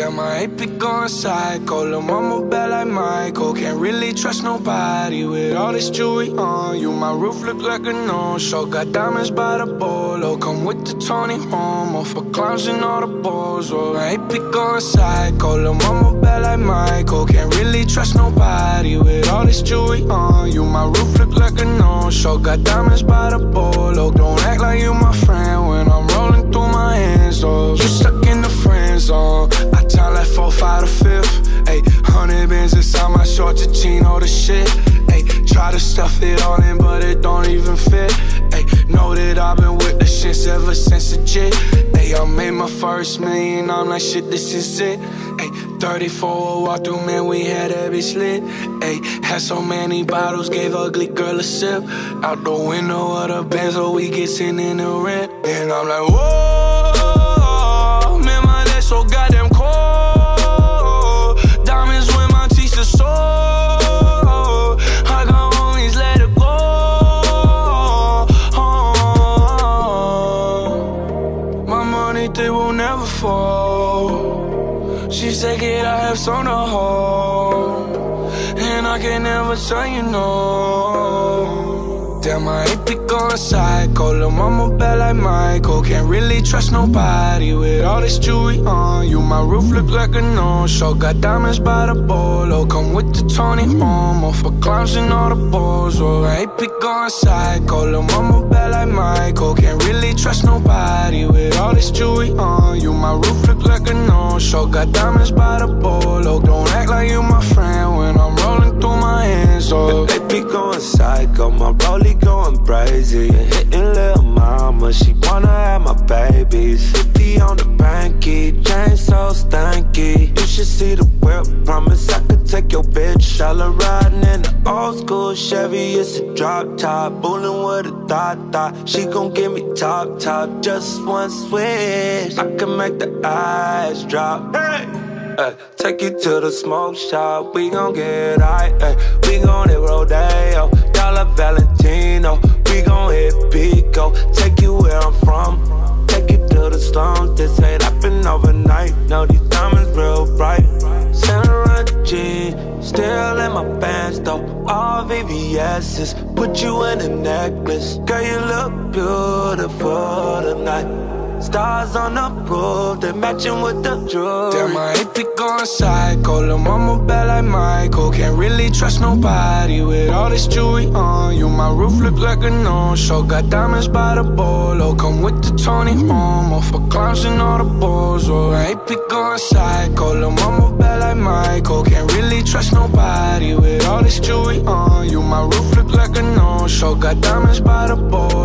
Damn, I AP going psycho. Lil' mama bad like Michael. Can't really trust nobody with all this jewelry on you. My roof look like a no-show. Got diamonds by the bolo. Come with the Tony Romo for clowns and all the balls. Oh, my AP going psycho. Lil' mama bad like Michael. Can't really trust nobody with all this jewelry on you. My roof look like a no-show. Got diamonds by the bolo. Inside my short to chino the shit. Ayy, try to stuff it all in, but it don't even fit. Ayy, know that I've been with the shits ever since the jit. Ayy, I made my first million, I'm like, shit, this is it. Ayy, 34 walk through, man, we had that bitch lit. Had so many bottles, gave ugly girl a sip. Out the window of the Benz, so we get sent in the rent. And I'm like, whoa, She said, Kid, I have some to hold. And I can never tell you no. Damn, ain't be going psycho. Lil' mama bad like Michael. Can't really trust nobody with all this jewelry on you. My roof look like a no-show. Got diamonds by the bolo. Come with the Tony Romo for clowns and all the balls. Oh, be going psycho. Lil' mama bad Michael. Can't really trust nobody with all this jewelry on you. My roof look like a no-show. Got diamonds by the bolo. Don't act like you my friend when I'm rolling through my hands. Oh, They be going psycho, my rollie going crazy. Hitting little mama, she wanna have my babies. 50 on the banky, chain so stanky. You should see the whip, promise I could take your bitch. All the old school Chevy, it's a drop top. Bullin' with a thought thought. She gon' give me top top, just one switch. I can make the eyes drop. Hey! Ay, take you to the smoke shop, we gon' get high. Ay, we gon' hit Rodeo, oh. Dollar Valentino. My pants though. All VVS's, put you in a necklace. Girl, you look beautiful tonight. Stars on the roof, they matching with the jewelry. Damn, ain't be going psycho. Lil' mama bad like Michael. Can't really trust nobody with all this jewelry on you. My roof look like a no-show. Got diamonds by the bolo. Come with the Tony Romo for clowns and all the balls. Oh, be going psycho. Lil' mama like Michael. Can't really trust nobody with all this jewelry on you. My roof look like a no-show. Got diamonds by the bolo.